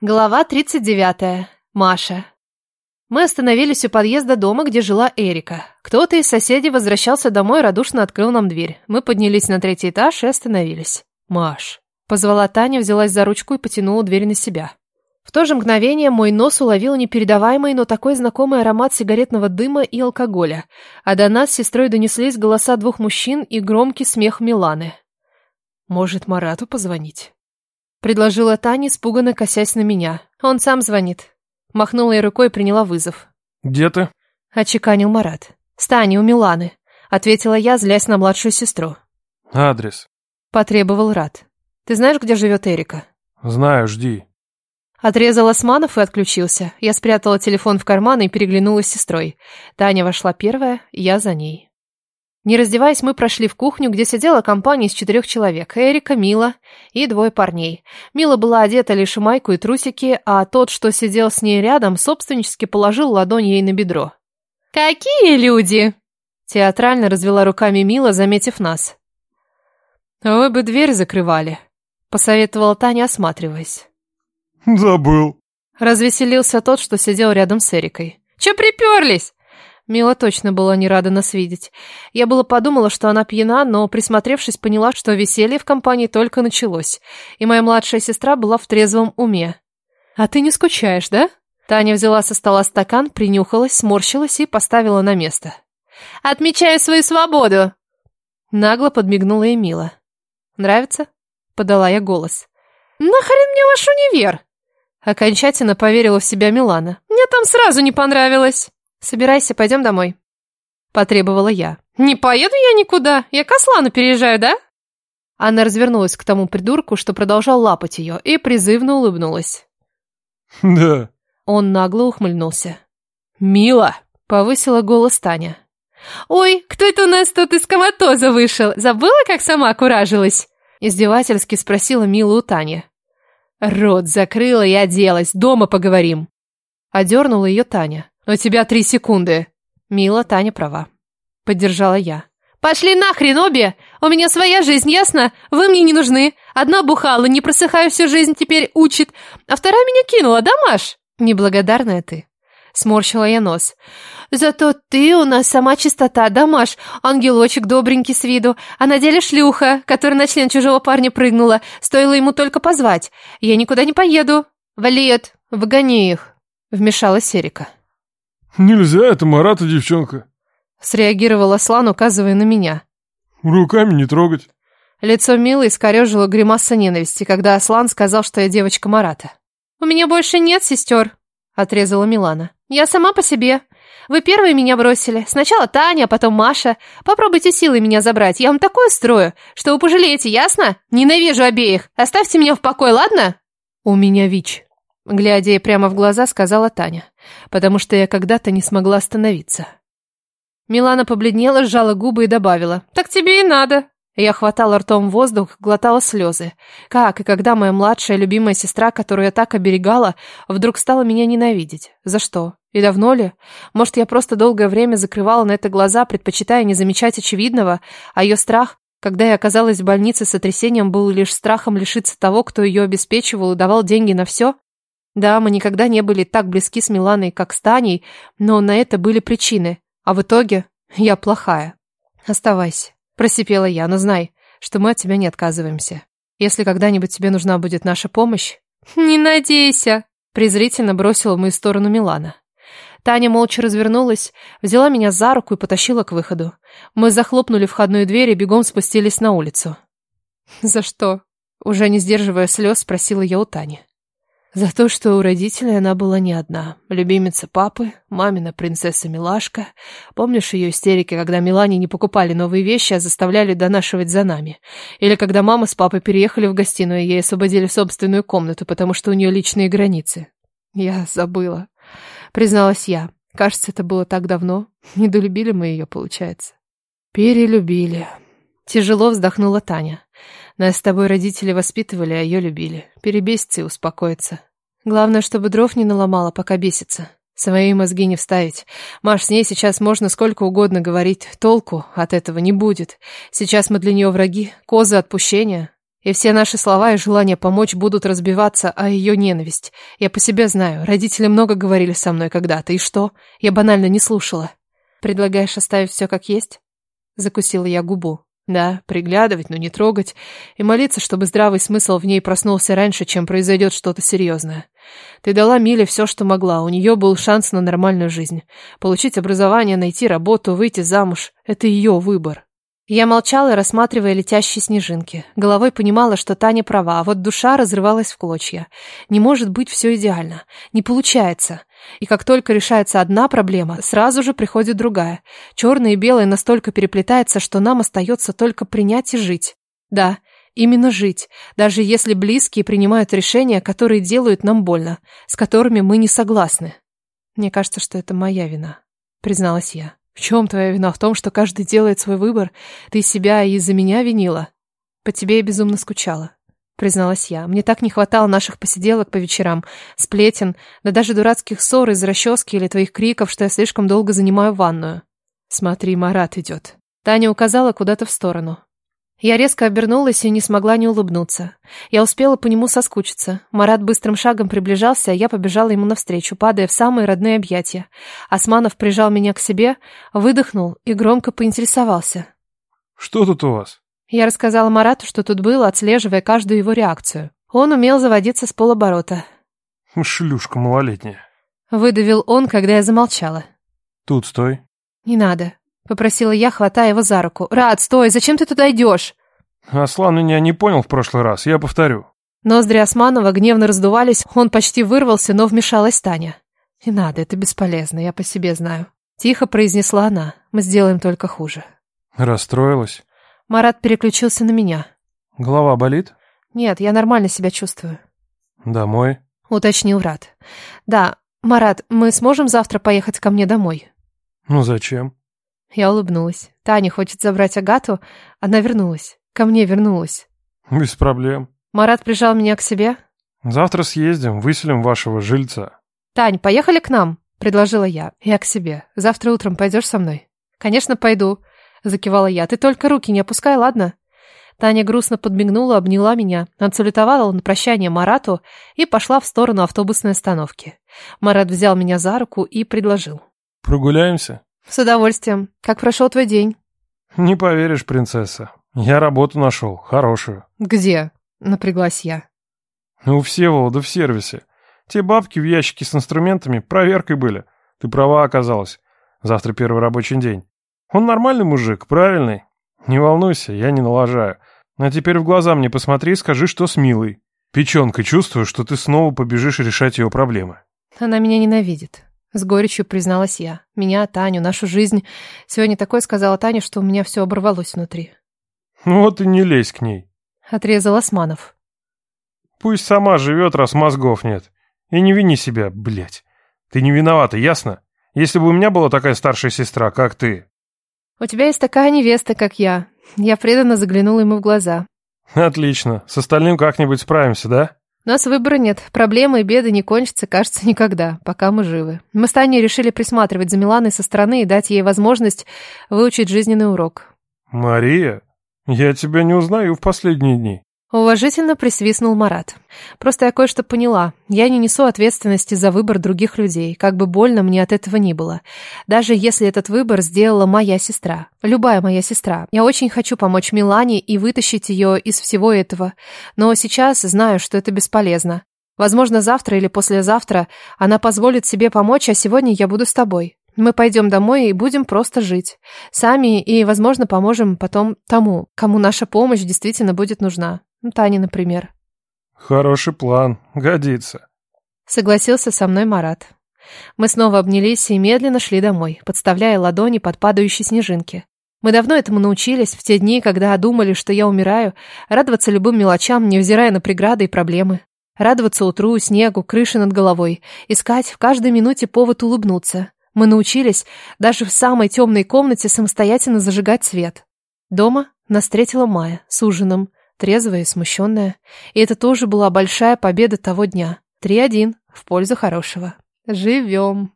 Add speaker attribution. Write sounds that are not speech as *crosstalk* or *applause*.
Speaker 1: Глава 39. Маша. Мы остановились у подъезда дома, где жила Эрика. Кто-то из соседей возвращался домой, радушно открыл нам дверь. Мы поднялись на третий этаж и остановились. «Маш». Позвала Таня, взялась за ручку и потянула дверь на себя. В то же мгновение мой нос уловил непередаваемый, но такой знакомый аромат сигаретного дыма и алкоголя, а до нас с сестрой донеслись голоса двух мужчин и громкий смех Миланы. «Может, Марату позвонить?» Предложила Таня, испуганно косясь на меня. Он сам звонит. Махнула я рукой и приняла вызов.
Speaker 2: «Где ты?»
Speaker 1: Очеканил Марат. «С Таней у Миланы», — ответила я, злясь на младшую сестру.
Speaker 2: «Адрес».
Speaker 1: Потребовал Рад. «Ты знаешь, где живет Эрика?»
Speaker 2: «Знаю, жди».
Speaker 1: Отрезал Османов и отключился. Я спрятала телефон в карман и переглянулась с сестрой. Таня вошла первая, я за ней. Не раздеваясь, мы прошли в кухню, где сидела компания из четырех человек. Эрика, Мила и двое парней. Мила была одета лишь в майку и трусики, а тот, что сидел с ней рядом, собственнически положил ладонь ей на бедро. «Какие люди!» Театрально развела руками Мила, заметив нас. «Вы бы дверь закрывали», — посоветовала Таня, осматриваясь.
Speaker 2: «Забыл».
Speaker 1: Развеселился тот, что сидел рядом с Эрикой. «Че приперлись?» Мила точно была не рада нас видеть. Я было подумала, что она пьяна, но, присмотревшись, поняла, что веселье в компании только началось, и моя младшая сестра была в трезвом уме. «А ты не скучаешь, да?» Таня взяла со стола стакан, принюхалась, сморщилась и поставила на место. «Отмечаю свою свободу!» Нагло подмигнула ей Мила. «Нравится?» — подала я голос. «Нахрен мне ваш универ?» Окончательно поверила в себя Милана. «Мне там сразу не понравилось!» «Собирайся, пойдем домой», — потребовала я. «Не поеду я никуда, я к Аслану переезжаю, да?» Она развернулась к тому придурку, что продолжал лапать ее, и призывно улыбнулась. *laughs*
Speaker 2: «Да».
Speaker 1: Он нагло ухмыльнулся. «Мила!» — повысила голос Таня. «Ой, кто это у нас тут из коматоза вышел? Забыла, как сама куражилась?» Издевательски спросила Мила у Тани. «Рот закрыла и оделась, дома поговорим». Одернула ее Таня. «У тебя три секунды». Мила, Таня права. Поддержала я. «Пошли нахрен обе! У меня своя жизнь, ясно? Вы мне не нужны. Одна бухала, не просыхаю всю жизнь, теперь учит. А вторая меня кинула, да, Маш?» «Неблагодарная ты». Сморщила я нос. «Зато ты у нас сама чистота, да, Маш? Ангелочек добренький с виду, а на деле шлюха, которая на член чужого парня прыгнула. Стоило ему только позвать. Я никуда не поеду. Валет, выгони их», — вмешалась Эрика.
Speaker 2: «Нельзя, это Марата девчонка», —
Speaker 1: среагировал Аслан, указывая на меня.
Speaker 2: «Руками не трогать».
Speaker 1: Лицо Милы искорежило гримаса ненависти, когда Аслан сказал, что я девочка Марата. «У меня больше нет сестер», — отрезала Милана. «Я сама по себе. Вы первые меня бросили. Сначала Таня, а потом Маша. Попробуйте силой меня забрать. Я вам такое строю, что вы пожалеете, ясно? Ненавижу обеих. Оставьте меня в покое, ладно?» «У меня ВИЧ», Глядя ей прямо в глаза, сказала Таня, потому что я когда-то не смогла остановиться. Милана побледнела, сжала губы и добавила. «Так тебе и надо». Я хватала ртом воздух, глотала слезы. Как и когда моя младшая любимая сестра, которую я так оберегала, вдруг стала меня ненавидеть? За что? И давно ли? Может, я просто долгое время закрывала на это глаза, предпочитая не замечать очевидного, а ее страх, когда я оказалась в больнице с сотрясением, был лишь страхом лишиться того, кто ее обеспечивал и давал деньги на все? Да, мы никогда не были так близки с Миланой, как с Таней, но на это были причины. А в итоге я плохая. Оставайся, просипела я, но знай, что мы от тебя не отказываемся. Если когда-нибудь тебе нужна будет наша помощь... Не надейся, презрительно бросила в мою сторону Милана. Таня молча развернулась, взяла меня за руку и потащила к выходу. Мы захлопнули входную дверь и бегом спустились на улицу. «За что?» Уже не сдерживая слез, спросила я у Тани. За то, что у родителей она была не одна. Любимица папы, мамина принцесса-милашка. Помнишь ее истерики, когда Милане не покупали новые вещи, а заставляли донашивать за нами? Или когда мама с папой переехали в гостиную, и ей освободили собственную комнату, потому что у нее личные границы? Я забыла. Призналась я. Кажется, это было так давно. Недолюбили мы ее, получается. Перелюбили. Тяжело вздохнула Таня. Нас с тобой родители воспитывали, а ее любили. Перебесится и успокоится. Главное, чтобы дров не наломала, пока бесится. Свои мозги не вставить. Маш, с ней сейчас можно сколько угодно говорить. Толку от этого не будет. Сейчас мы для нее враги, козы отпущения. И все наши слова и желания помочь будут разбиваться о ее ненависть. Я по себе знаю, родители много говорили со мной когда-то, и что? Я банально не слушала. Предлагаешь оставить все как есть? Закусила я губу. Да, приглядывать, но не трогать. И молиться, чтобы здравый смысл в ней проснулся раньше, чем произойдет что-то серьезное. Ты дала Миле все, что могла. У нее был шанс на нормальную жизнь. Получить образование, найти работу, выйти замуж. Это ее выбор. Я молчала, рассматривая летящие снежинки. Головой понимала, что Таня права, а вот душа разрывалась в клочья. Не может быть все идеально. Не получается. И как только решается одна проблема, сразу же приходит другая. Черное и белое настолько переплетается, что нам остается только принять и жить. Да, именно жить, даже если близкие принимают решения, которые делают нам больно, с которыми мы не согласны. Мне кажется, что это моя вина, призналась я. В чем твоя вина? В том, что каждый делает свой выбор. Ты себя из-за меня винила. По тебе я безумно скучала, призналась я. Мне так не хватало наших посиделок по вечерам, сплетен, да даже дурацких ссор из расчески или твоих криков, что я слишком долго занимаю ванную. Смотри, Марат идет. Таня указала куда-то в сторону. Я резко обернулась и не смогла не улыбнуться. Я успела по нему соскучиться. Марат быстрым шагом приближался, а я побежала ему навстречу, падая в самые родные объятия. Османов прижал меня к себе, выдохнул и громко поинтересовался.
Speaker 2: «Что тут у вас?»
Speaker 1: Я рассказала Марату, что тут было, отслеживая каждую его реакцию. Он умел заводиться с полоборота.
Speaker 2: «Шлюшка малолетняя».
Speaker 1: Выдавил он, когда я замолчала.
Speaker 2: «Тут стой».
Speaker 1: «Не надо», Попросила я, хватая его за руку. «Рад, стой! Зачем ты туда идешь?»
Speaker 2: Аслан меня не понял в прошлый раз, я повторю.
Speaker 1: Ноздри Османова гневно раздувались, он почти вырвался, но вмешалась Таня. «Не надо, это бесполезно, я по себе знаю». Тихо произнесла она. «Мы сделаем только хуже».
Speaker 2: Расстроилась?
Speaker 1: Марат переключился на меня.
Speaker 2: Голова болит?
Speaker 1: Нет, я нормально себя чувствую.
Speaker 2: Домой?
Speaker 1: Уточнил Рад. Да, Марат, мы сможем завтра поехать ко мне домой?
Speaker 2: Ну зачем?
Speaker 1: Я улыбнулась. Таня хочет забрать Агату. Она вернулась. Ко мне вернулась.
Speaker 2: Без проблем.
Speaker 1: Марат прижал меня к себе.
Speaker 2: Завтра съездим, выселим вашего жильца.
Speaker 1: Тань, поехали к нам, предложила я. Я к себе. Завтра утром пойдешь со мной? Конечно, пойду, закивала я. Ты только руки не опускай, ладно? Таня грустно подмигнула, обняла меня, отсалютовала на прощание Марату и пошла в сторону автобусной остановки. Марат взял меня за руку и предложил.
Speaker 2: Прогуляемся?
Speaker 1: С удовольствием. Как прошел твой день?
Speaker 2: Не поверишь, принцесса. Я работу нашел, хорошую.
Speaker 1: Где? Напряглась я.
Speaker 2: У Всеволода в сервисе. Те бабки в ящике с инструментами проверкой были. Ты права оказалась. Завтра первый рабочий день. Он нормальный мужик, правильный. Не волнуйся, я не налажаю. А теперь в глаза мне посмотри и скажи, что с Милой. Печенкой чувствую, что ты снова побежишь решать ее проблемы.
Speaker 1: Она меня ненавидит. С горечью призналась я. Меня, Таню, нашу жизнь. Сегодня такое сказала Таня, что у меня все оборвалось внутри.
Speaker 2: Вот и не лезь к ней.
Speaker 1: Отрезал Османов.
Speaker 2: Пусть сама живет, раз мозгов нет. И не вини себя, блядь. Ты не виновата, ясно? Если бы у меня была такая старшая сестра, как ты.
Speaker 1: У тебя есть такая невеста, как я. Я преданно заглянула ему в глаза.
Speaker 2: Отлично. С остальным как-нибудь справимся, да?
Speaker 1: Нас выбора нет. Проблемы и беды не кончатся, кажется, никогда, пока мы живы. Мы с Таней решили присматривать за Миланой со стороны и дать ей возможность выучить жизненный урок.
Speaker 2: Мария, я тебя не узнаю в последние дни.
Speaker 1: Уважительно присвистнул Марат. Просто я кое-что поняла. Я не несу ответственности за выбор других людей, как бы больно мне от этого ни было. Даже если этот выбор сделала моя сестра. Любая моя сестра. Я очень хочу помочь Милане и вытащить ее из всего этого. Но сейчас знаю, что это бесполезно. Возможно, завтра или послезавтра она позволит себе помочь, а сегодня я буду с тобой. Мы пойдем домой и будем просто жить. Сами и, возможно, поможем потом тому, кому наша помощь действительно будет нужна. Ну, Тане, например.
Speaker 2: Хороший план, годится.
Speaker 1: Согласился со мной Марат. Мы снова обнялись и медленно шли домой, подставляя ладони под падающие снежинки. Мы давно этому научились, в те дни, когда думали, что я умираю, радоваться любым мелочам, невзирая на преграды и проблемы. Радоваться утру, снегу, крыше над головой, искать в каждой минуте повод улыбнуться. Мы научились даже в самой темной комнате самостоятельно зажигать свет. Дома нас встретила Майя с ужином, трезвая и смущенная. И это тоже была большая победа того дня. Три один в пользу хорошего. Живем.